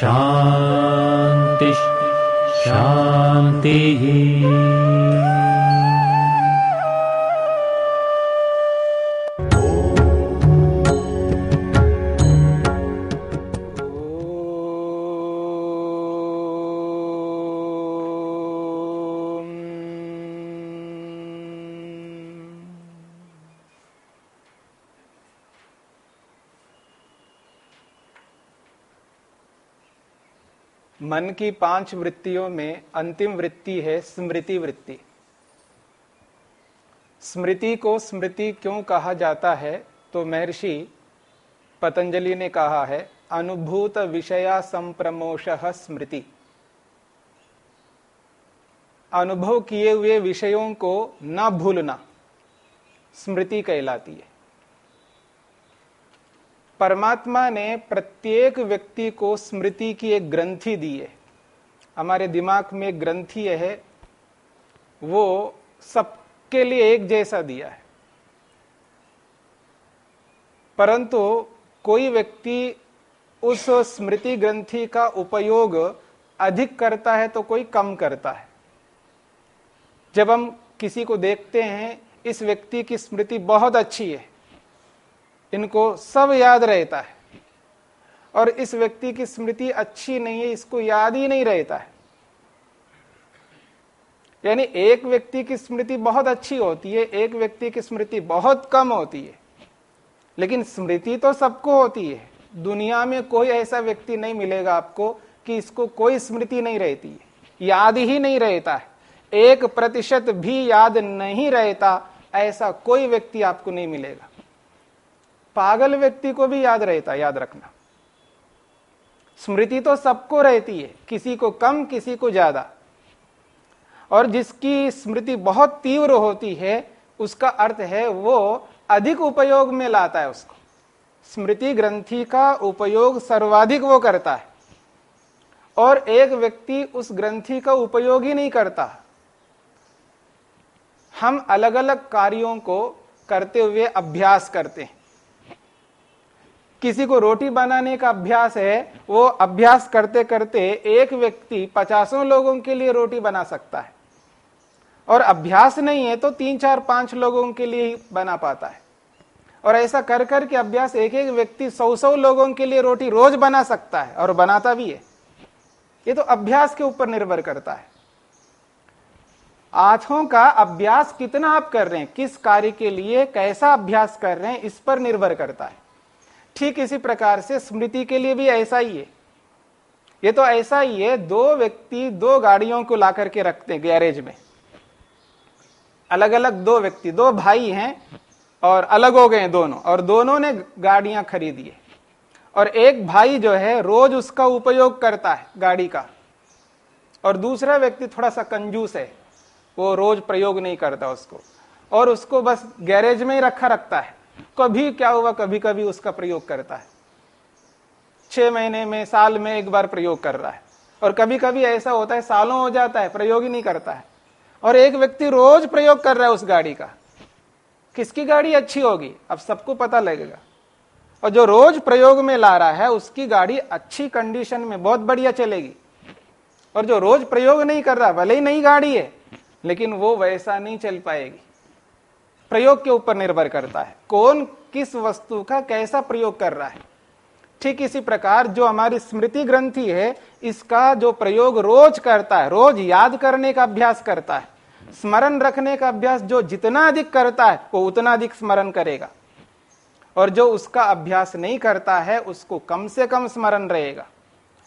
शान्तिः शान्तिः मन की पाँच वृत्तियों में अंतिम वृत्ति है स्मृति वृत्ति। स्मृति को स्मृति क्यों कहा जाता है? तो महर्षि पतंजलि ने कहा है, अनुभूत विषया संप्रमोश स्मृति। अनुभव किए हुए विषयों को न भूलना, स्मृति कहलाती है। परमात्मा ने प्रत्येक व्यक्ति को स्मृति की एक ग्रंथि दी है। हमारे दिमाग में एक ग्रंथि है, वो सबके लिए एक जैसा दिया है। परंतु कोई व्यक्ति उस स्मृति ग्रंथि का उपयोग अधिक करता है तो कोई कम करता है। जब हम किसी को देखते हैं, इस व्यक्ति की स्मृति बहुत अच्छी है। इनको सब याद रहता है। और इस व्यक्ति की स्मृति अच्छी नहीं है, इसको याद ही नहीं रहता है। यानी एक व्यक्ति की स्मृति बहुत अच्छी होती है, एक व्यक्ति की स्मृति बहुत कम होती है। लेकिन स्मृति तो सबको होती है। दुनिया में कोई ऐसा व्यक्ति नहीं मिलेगा आपको कि इसको कोई स्मृति नहीं रहती है। याद ही नहीं रहता है। एक प्रतिशत भी याद नहीं रहता, ऐसा कोई व्यक्ति आपको नहीं मिलेगा। पागल व्यक्ति को भी याद रहता याद रखना। स्मृति तो सबको रहती है, किसी को कम, किसी को ज़्यादा। और जिसकी स्मृति बहुत तीव्र होती है, उसका अर्थ है वो अधिक उपयोग में लाता है उसको। स्मृति ग्रंथि का उपयोग सर्वाधिक वो करता है। और एक व्यक्ति उस ग्रंथि का उपयोग ही नहीं करता। हम अलग अलग कार्यों को करते हुए अभ्यास करते हैं। किसी को रोटी बनाने का अभ्यास है, वो अभ्यास करते करते एक व्यक्ति पचासों लोगों के लिए रोटी बना सकता है। और अभ्यास नहीं है तो तीन, चार, पाँच लोगों के लिए ही बना पाता है। और ऐसा कर कर के अभ्यास एक एक व्यक्ति सौ सौ लोगों के लिए रोटी रोज बना सकता है और बनाता भी है। ये तो अभ्यास के ऊपर निर्भर करता है। आँखों का अभ्यास कितना आप कर रहे हैं, किस कार्य के लिए, कैसा अभ्यास कर रहे हैं, इस पर निर्भर करता है। ठीक इसी प्रकार से स्मृति के लिए भी ऐसा ही है। ये तो ऐसा ही है, दो व्यक्ति दो गाड़ियों को ला करके रखते हैं गैरेज में। अलग अलग दो व्यक्ति, दो भाई हैं और अलग हो गए दोनों, और दोनों ने गाड़ियाँ खरीदी है। और एक भाई जो है, रोज उसका उपयोग करता है गाड़ी का। और दूसरा व्यक्ति थोड़ा सा कंजूस है, वो रोज प्रयोग नहीं करता उसको। और उसको बस गैरेज में ही रखा रखता है। कभी क्या हुआ कभी कभी उसका प्रयोग करता है। छह महीने में, साल में एक बार प्रयोग कर रहा है। और कभी कभी ऐसा होता है, सालों हो जाता है, प्रयोग ही नहीं करता है। और एक व्यक्ति रोज प्रयोग कर रहा है उस गाड़ी का। किसकी गाड़ी अच्छी होगी? अब सबको पता लगेगा। और जो रोज प्रयोग में ला रहा है, उसकी गाड़ी अच्छी कंडीशन में बहुत बढ़िया चलेगी। और जो रोज प्रयोग नहीं कर रहा, भले ही नई गाड़ी है, लेकिन वो वैसा नहीं चल पाएगी। प्रयोग के ऊपर निर्भर करता है। कौन किस वस्तु का कैसा प्रयोग कर रहा है? ठीक इसी प्रकार जो हमारी स्मृति ग्रंथि है, इसका जो प्रयोग रोज करता है, रोज याद करने का अभ्यास करता है, स्मरण रखने का अभ्यास जो जितना अधिक करता है, वो उतना अधिक स्मरण करेगा। और जो उसका अभ्यास नहीं करता है, उसको कम से कम स्मरण रहेगा।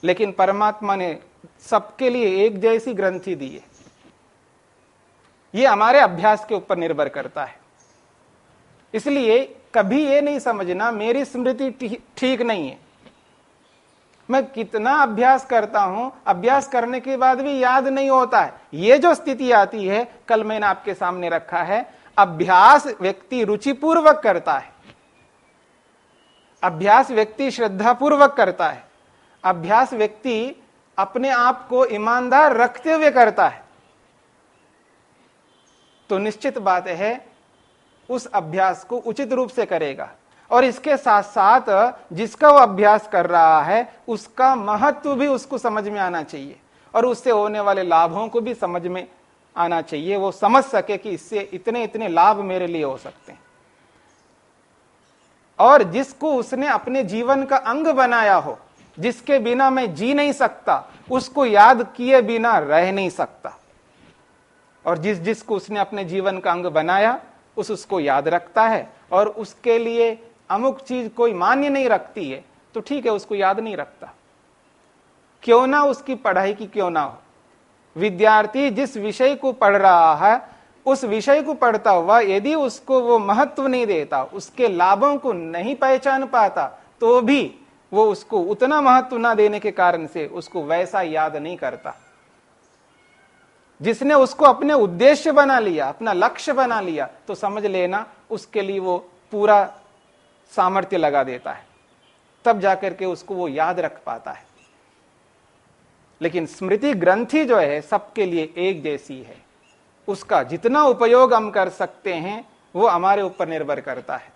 लेकिन परमात्मा ने सबके लिए एक जैसी ग्रंथि दी है। ये हमारे अभ्यास के ऊपर निर्भर करता है। इसलिए कभी ये नहीं समझना मेरी स्मृति ठीक नहीं है। मैं कितना अभ्यास करता हूँ, अभ्यास करने के बाद भी याद नहीं होता है। ये जो स्थिति आती है, कल मैंने आपके सामने रखा है, अभ्यास व्यक्ति रुचिपूर्वक करता है। अभ्यास व्यक्ति श्रद्धापूर्वक करता है। अभ्यास व्यक्ति अपने आप को ईमानदार रखते हुए करता है। तो निश्चित बात है उस अभ्यास को उचित रूप से करेगा। और इसके साथ साथ जिसका वो अभ्यास कर रहा है, उसका महत्व भी उसको समझ में आना चाहिए। और उससे होने वाले लाभों को भी समझ में आना चाहिए। वो समझ सके कि इससे इतने इतने लाभ मेरे लिए हो सकते हैं। और जिसको उसने अपने जीवन का अंग बनाया हो, जिसके बिना मैं जी नहीं सकता, उसको याद किए बिना रह नहीं सकता। और जिस जिसको उसने अपने जीवन का अंग बनाया उस उसको याद रखता है और उसके लिए अमुक चीज़ कोई मान्य नहीं रखती है तो ठीक है, उसको याद नहीं रखता। क्यों ना उसकी पढ़ाई की क्यों ना हो? विद्यार्थी जिस विषय को पढ़ रहा है, उस विषय को पढ़ता हुआ यदि उसको वो महत्व नहीं देता, उसके लाभों को नहीं पहचान पाता तो भी वो उसको उतना महत्व ना देने के कारण से उसको वैसा याद नहीं करता। जिसने उसको अपने उद्देश्य बना लिया, अपना लक्ष्य बना लिया तो समझ लेना उसके लिए वो पूरा सामर्थ्य लगा देता है। तब जाकर के उसको वो याद रख पाता है। लेकिन स्मृति ग्रंथि जो है, सबके लिए एक जैसी है। उसका जितना उपयोग हम कर सकते हैं, वो हमारे ऊपर निर्भर करता है।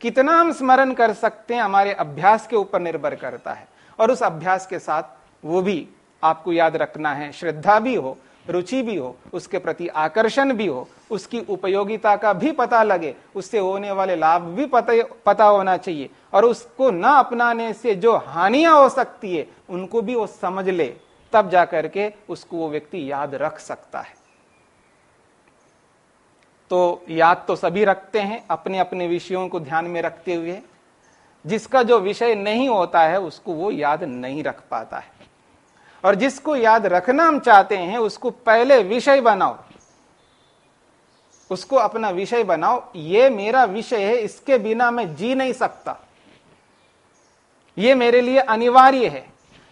कितना हम स्मरण कर सकते हैं, हमारे अभ्यास के ऊपर निर्भर करता है। और उस अभ्यास के साथ वो भी आपको याद रखना है, श्रद्धा भी हो रुचि भी हो, उसके प्रति आकर्षण भी हो, उसकी उपयोगिता का भी पता लगे, उससे होने वाले लाभ भी पता पता होना चाहिए। और उसको न अपनाने से जो हानियाँ हो सकती है, उनको भी वो समझ ले, तब जाकर के उसको वो व्यक्ति याद रख सकता है। तो याद तो सभी रखते हैं अपने अपने विषयों को ध्यान में रखते हुए। जिसका जो विषय नहीं होता है, उसको वो याद नहीं रख पाता है। और जिसको याद रखना हम चाहते हैं, उसको पहले विषय बनाओ। उसको अपना विषय बनाओ। ये मेरा विषय है, इसके बिना मैं जी नहीं सकता। ये मेरे लिए अनिवार्य है।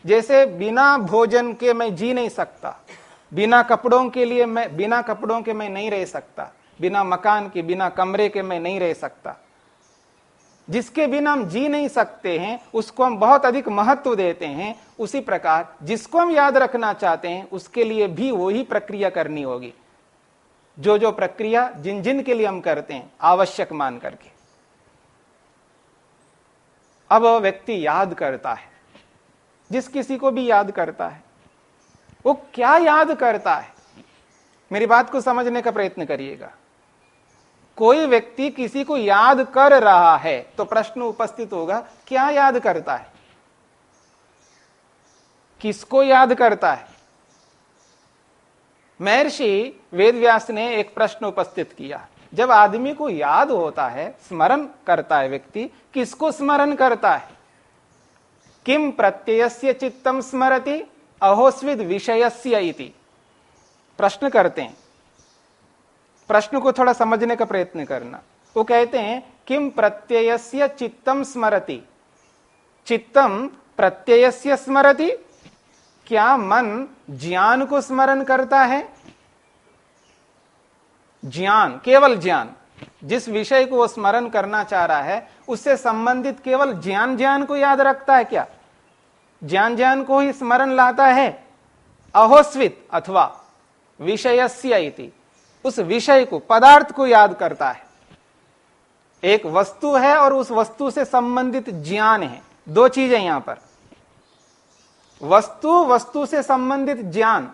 जैसे बिना भोजन के मैं जी नहीं सकता, बिना कपड़ों के लिए मैं, बिना कपड़ों के मैं नहीं रह सकता, बिना मकान के, बिना कमरे के मैं नहीं रह सकता। जिसके बिना हम जी नहीं सकते हैं, उसको हम बहुत अधिक महत्व देते हैं, उसी प्रकार जिसको हम याद रखना चाहते हैं, उसके लिए भी वही प्रक्रिया करनी होगी। जो जो प्रक्रिया जिन जिन के लिए हम करते हैं, आवश्यक मान करके। अब व्यक्ति याद करता है, जिस किसी को भी याद करता है, वो क्या याद करता है? मेरी बात को समझने का प्रयत्न करिएगा। कोई व्यक्ति किसी को याद कर रहा है तो प्रश्न उपस्थित होगा, क्या याद करता है? किसको याद करता है? महर्षि वेदव्यास ने एक प्रश्न उपस्थित किया। जब आदमी को याद होता है, स्मरण करता है व्यक्ति, किसको स्मरण करता है? किम प्रत्ययस्य चित्तम स्मरति अहोस्विद विषयस्य प्रश्न करते हैं। प्रश्न को थोड़ा समझने का प्रयत्न करना। वो कहते हैं किम प्रत्ययस्य चित्तम स्मरति? चित्तम प्रत्ययस्य स्मरति? क्या मन ज्ञान को स्मरण करता है? ज्ञान, केवल ज्ञान। जिस विषय को वो स्मरण करना चाह रहा है, उससे संबंधित केवल ज्ञान ज्ञान को याद रखता है क्या? ज्ञान ज्ञान को ही स्मरण लाता है? अहोस्वित अथवा विषयस्य इति। उस विषय को, पदार्थ को याद करता है। एक वस्तु है और उस वस्तु से संबंधित ज्ञान है। दो चीज़ें यहाँ पर। वस्तु वस्तु से संबंधित ज्ञान।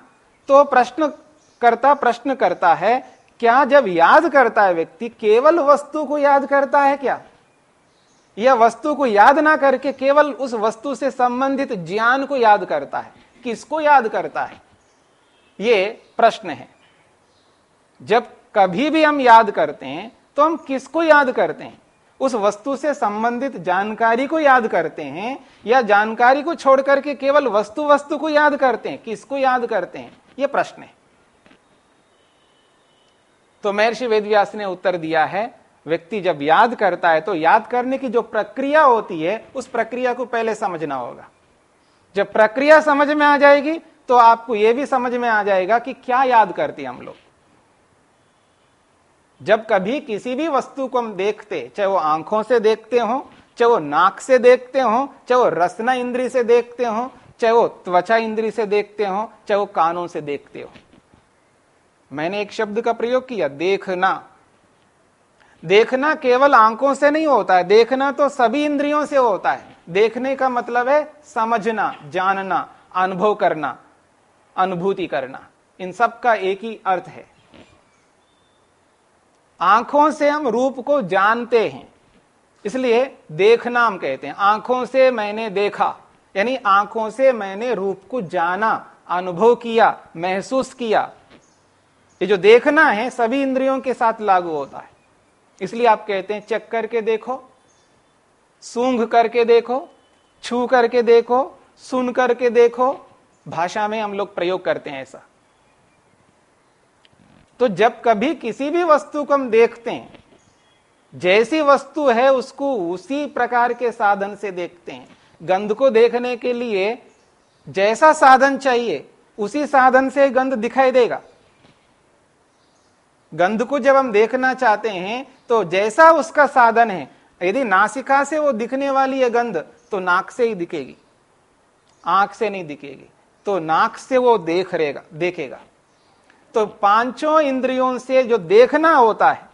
तो प्रश्न करता प्रश्न करता है, क्या जब याद करता है व्यक्ति, केवल वस्तु को याद करता है क्या? यह वस्तु को याद ना करके केवल उस वस्तु से संबंधित ज्ञान को याद करता है? किसको याद करता है? यह प्रश्न है। जब कभी भी हम याद करते हैं तो हम किसको याद करते हैं? उस वस्तु से संबंधित जानकारी को याद करते हैं, या जानकारी को छोड़ करके केवल वस्तु वस्तु को याद करते हैं? किसको याद करते हैं? यह प्रश्न है। तो महर्षि वेदव्यास ने उत्तर दिया है, व्यक्ति जब याद करता है तो याद करने की जो प्रक्रिया होती है, उस प्रक्रिया को पहले समझना होगा। जब प्रक्रिया समझ में आ जाएगी तो आपको यह भी समझ में आ जाएगा कि क्या याद करती हम लोग। जब कभी किसी भी वस्तु को हम देखते, चाहे वो आँखों से देखते हो, चाहे वो नाक से देखते हो, चाहे वो रसना इंद्री से देखते हो, चाहे वो त्वचा इंद्री से देखते हो, चाहे वो कानों से देखते हो। मैंने एक शब्द का प्रयोग किया, देखना। देखना केवल आँखों से नहीं होता है, देखना तो सभी इंद्रियों से होता है। देखने का मतलब है समझना, जानना, अनुभव करना, अनुभूति करना। इन सब का एक ही अर्थ है। आँखों से हम रूप को जानते हैं। इसलिए देखना हम कहते हैं। आँखों से मैंने देखा, यानी आँखों से मैंने रूप को जाना, अनुभव किया, महसूस किया। ये जो देखना है, सभी इंद्रियों के साथ लागू होता है। इसलिए आप कहते हैं, चेक करके देखो, सूंघ करके देखो, छू करके देखो, सुन करके देखो। भाषा में हम लोग प्रयोग करते हैं ऐसा। तो जब कभी किसी भी वस्तु को हम देखते हैं, जैसी वस्तु है उसको उसी प्रकार के साधन से देखते हैं। गंध को देखने के लिए जैसा साधन चाहिए, उसी साधन से गंध दिखाई देगा। गंध को जब हम देखना चाहते हैं तो जैसा उसका साधन है, यदि नासिका से वो दिखने वाली है गंध तो नाक से ही दिखेगी। आँख से नहीं दिखेगी तो नाक से वो देख रहेगा, देखेगा। तो पाँचों इंद्रियों से जो देखना होता है,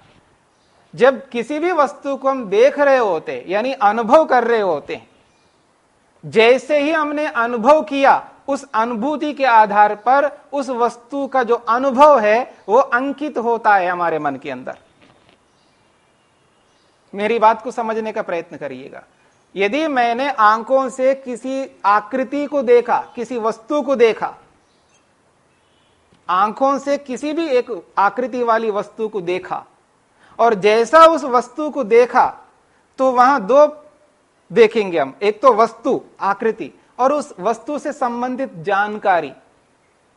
जब किसी भी वस्तु को हम देख रहे होते, यानी अनुभव कर रहे होते, जैसे ही हमने अनुभव किया, उस अनुभूति के आधार पर उस वस्तु का जो अनुभव है, वो अंकित होता है हमारे मन के अंदर। मेरी बात को समझने का प्रयत्न करिएगा। यदि मैंने आँखों से किसी आकृति को देखा, किसी वस्तु को देखा आँखों से किसी भी एक आकृति वाली वस्तु को देखा और जैसा उस वस्तु को देखा तो वहाँ दो देखेंगे हम। एक तो वस्तु, आकृति, और उस वस्तु से संबंधित जानकारी।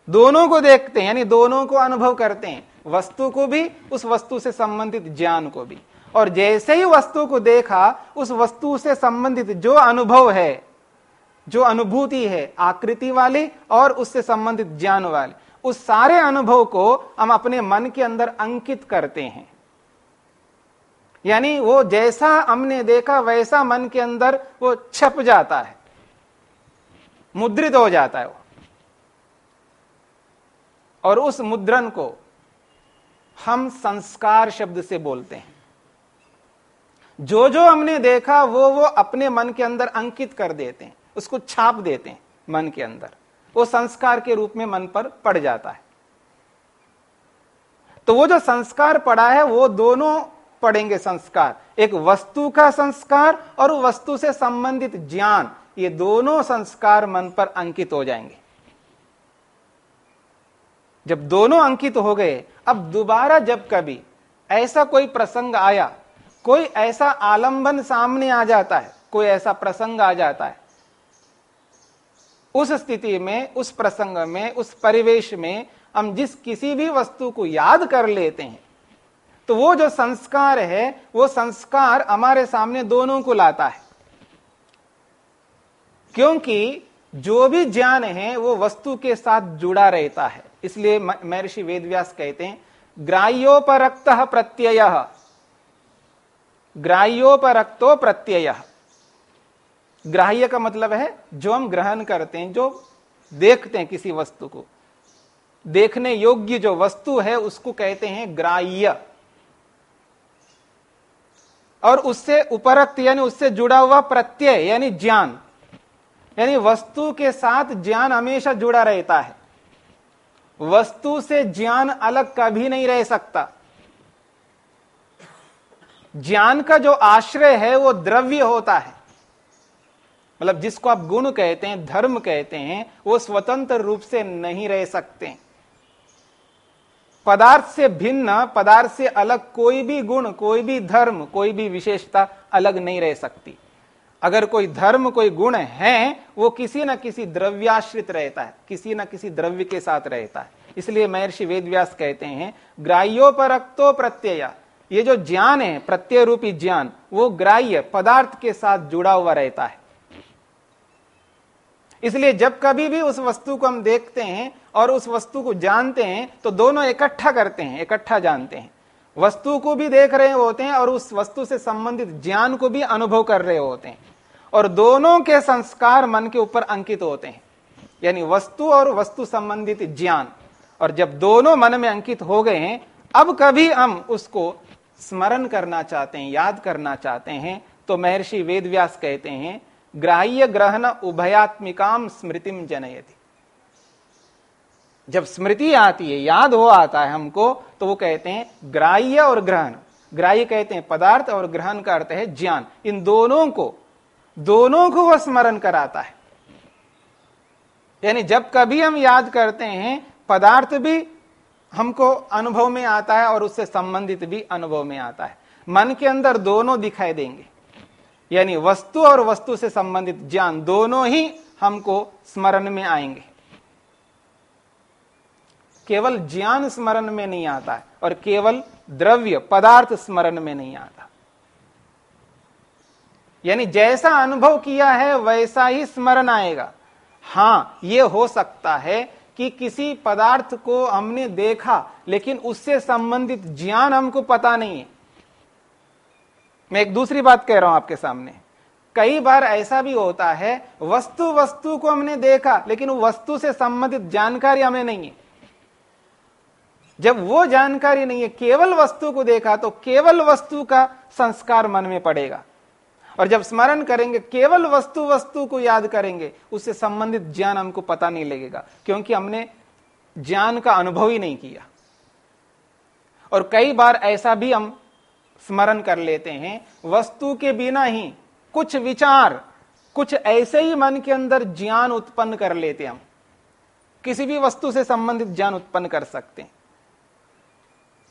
दोनों को देखते हैं, यानी दोनों को अनुभव करते हैं, वस्तु को भी, उस वस्तु से संबंधित ज्ञान को भी। और जैसे ही वस्तु को देखा, उस वस्तु से संबंधित जो अनुभव है, जो अनुभूति है, आकृति वाली और उससे संबंधित ज्ञान वाली उस सारे अनुभव को हम अपने मन के अंदर अंकित करते हैं। यानी वो जैसा हमने देखा, वैसा मन के अंदर वो छप जाता है। मुद्रित हो जाता है वो। और उस मुद्रण को हम संस्कार शब्द से बोलते हैं। जो जो हमने देखा, वो वो अपने मन के अंदर अंकित कर देते हैं। उसको छाप देते हैं मन के अंदर। वो संस्कार के रूप में मन पर पड़ जाता है। तो वो जो संस्कार पड़ा है, वो दोनों पड़ेंगे संस्कार। एक वस्तु का संस्कार और वस्तु से संबंधित ज्ञान, ये दोनों संस्कार मन पर अंकित हो जाएँगे। जब दोनों अंकित हो गए, अब दोबारा जब कभी ऐसा कोई प्रसंग आया, कोई ऐसा आलंबन सामने आ जाता है, कोई ऐसा प्रसंग आ जाता है उस स्थिति में, उस प्रसंग में, उस परिवेश में हम जिस किसी भी वस्तु को याद कर लेते हैं तो वो जो संस्कार है, वो संस्कार हमारे सामने दोनों को लाता है। क्योंकि जो भी ज्ञान है, वो वस्तु के साथ जुड़ा रहता है। इसलिए महर्षि वेदव्यास कहते हैं, ग्राह्योपरक्त प्रत्यय। ग्राह्योपरक्तो प्रत्यय। ग्राह्य का मतलब है जो हम ग्रहण करते हैं, जो देखते हैं किसी वस्तु को। देखने योग्य जो वस्तु है, उसको कहते हैं ग्राह्य। और उससे उपरक्त, यानी उससे जुड़ा हुआ प्रत्यय, यानी ज्ञान। यानी वस्तु के साथ ज्ञान हमेशा जुड़ा रहता है। वस्तु से ज्ञान अलग कभी नहीं रह सकता। ज्ञान का जो आश्रय है, वो द्रव्य होता है। मतलब जिसको आप गुण कहते हैं, धर्म कहते हैं, वो स्वतंत्र रूप से नहीं रह सकते। पदार्थ से भिन्न, पदार्थ से अलग कोई भी गुण, कोई भी धर्म, कोई भी विशेषता अलग नहीं रह सकती। अगर कोई धर्म, कोई गुण है, वो किसी न किसी द्रव्याश्रित रहता है, किसी न किसी द्रव्य के साथ रहता है। इसलिए महर्षि वेदव्यास कहते हैं ग्राह्योपरक्तो प्रत्यय। ये जो ज्ञान है प्रत्यय रूपी ज्ञान, वो ग्राह्य, पदार्थ के साथ जुड़ा हुआ रहता है। इसलिए जब कभी भी उस वस्तु को हम देखते हैं और उस वस्तु को जानते हैं तो दोनों इकट्ठा करते हैं, इकट्ठा जानते हैं। वस्तु को भी देख रहे होते हैं और उस वस्तु से संबंधित ज्ञान को भी अनुभव कर रहे होते हैं। और दोनों के संस्कार मन के ऊपर अंकित होते हैं। यानी वस्तु और वस्तु संबंधित ज्ञान। और जब दोनों मन में अंकित हो गए हैं, अब कभी हम उसको स्मरण करना चाहते हैं, याद करना चाहते हैं तो महर्षि वेदव्यास कहते हैं ग्राह्य ग्रहण उभयात्मिकाम स्मृतिम जनयति। जब स्मृति आती है, याद हो आता है हमको तो वो कहते हैं ग्राह्य और ग्रहण। ग्राह्य कहते हैं पदार्थ और ग्रहण का अर्थ है ज्ञान। इन दोनों को दोनों को वह स्मरण कराता है। यानी जब कभी हम याद करते हैं, पदार्थ भी हमको अनुभव में आता है और उससे संबंधित भी अनुभव में आता है। मन के अंदर दोनों दिखाई देंगे। यानी वस्तु और वस्तु से संबंधित ज्ञान दोनों ही हमको स्मरण में आएँगे। केवल ज्ञान स्मरण में नहीं आता है और केवल द्रव्य पदार्थ स्मरण में नहीं आता। यानी जैसा अनुभव किया है, वैसा ही स्मरण आएगा। हाँ यह हो सकता है कि किसी पदार्थ को हमने देखा, लेकिन उससे संबंधित ज्ञान हमको पता नहीं है। मैं एक दूसरी बात कह रहा हूँ आपके सामने। कई बार ऐसा भी होता है, वस्तु वस्तु को हमने देखा, लेकिन वस्तु से संबंधित जानकारी हमें नहीं है। जब वो जानकारी नहीं है, केवल वस्तु को देखा तो केवल वस्तु का संस्कार मन में पड़ेगा। और जब स्मरण करेंगे, केवल वस्तु वस्तु को याद करेंगे, उससे संबंधित ज्ञान हमको पता नहीं लगेगा, क्योंकि हमने ज्ञान का अनुभव ही नहीं किया। और कई बार ऐसा भी हम स्मरण कर लेते हैं। वस्तु के बिना ही कुछ विचार, कुछ ऐसे ही मन के अंदर ज्ञान उत्पन्न कर लेते हम। किसी भी वस्तु से संबंधित ज्ञान उत्पन्न कर सकते हैं।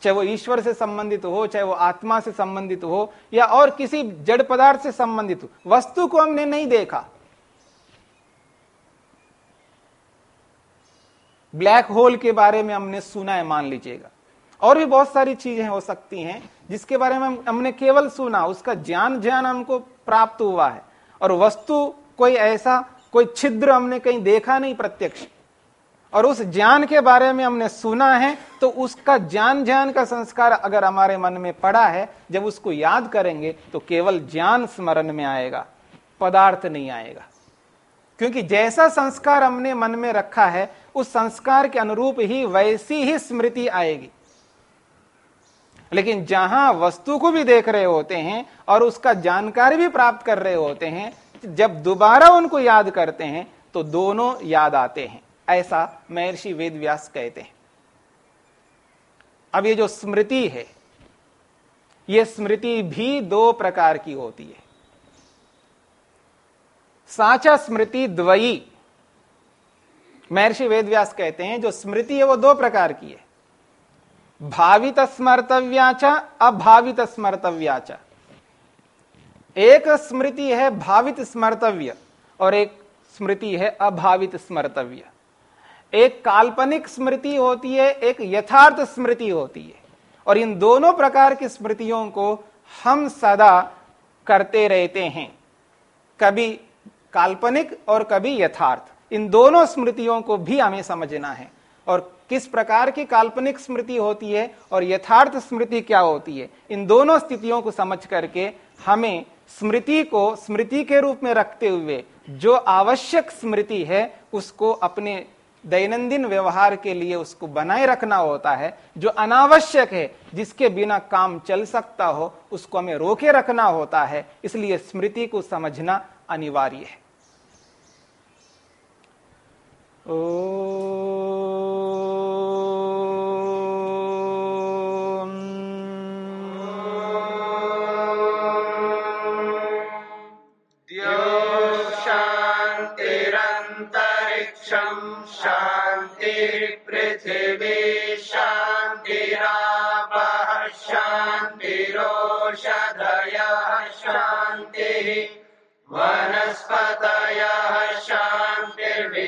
चाहे वो ईश्वर से संबंधित हो, चाहे वो आत्मा से संबंधित हो, या और किसी जड़ पदार्थ से संबंधित हो, वस्तु को हमने नहीं देखा। ब्लैक होल के बारे में हमने सुना है, मान लीजिएगा। और भी बहुत सारी चीज़ें हो सकती हैं। जिसके बारे में हमने केवल सुना, उसका ज्ञान ज्ञान हमको प्राप्त हुआ है। और वस्तु कोई ऐसा, कोई छिद्र हमने कहीं देखा नहीं प्रत्यक्ष। और उस ज्ञान के बारे में हमने सुना है तो उसका ज्ञान ज्ञान का संस्कार अगर हमारे मन में पड़ा है, जब उसको याद करेंगे तो केवल ज्ञान स्मरण में आएगा, पदार्थ नहीं आएगा। क्योंकि जैसा संस्कार हमने मन में रखा है, उस संस्कार के अनुरूप ही वैसी ही स्मृति आएगी। लेकिन जहाँ वस्तु को भी देख रहे होते हैं और उसका जानकारी भी प्राप्त कर रहे होते हैं, जब दोबारा उनको याद करते हैं तो दोनों याद आते हैं। ऐसा महर्षि वेद व्यास कहते हैं। अब ये जो स्मृति है, ये स्मृति भी दो प्रकार की होती है। साचा स्मृति द्वयी, महर्षि वेदव्यास कहते हैं, जो स्मृति है वो दो प्रकार की है। भावित स्मर्तव्याचा अभावित स्मर्तव्याचा एक स्मृति है भावित स्मर्तव्य और एक स्मृति है अभावित स्मर्तव्य एक काल्पनिक स्मृति होती है, एक यथार्थ स्मृति होती है। और इन दोनों प्रकार की स्मृतियों को हम सदा करते रहते हैं। कभी काल्पनिक और कभी यथार्थ। इन दोनों स्मृतियों को भी हमें समझना है और किस प्रकार की काल्पनिक स्मृति होती है और यथार्थ स्मृति क्या होती है? इन दोनों स्थितियों को समझ करके हमें स्मृति को स्मृति के रूप में रखते हुए जो आवश्यक स्मृति है, उसको अपने दैनंदिन व्यवहार के लिए उसको बनाए रखना होता है। जो अनावश्यक है, जिसके बिना काम चल सकता हो, उसको हमें रोके रखना होता है। इसलिए स्मृति को समझना अनिवार्य है। ओ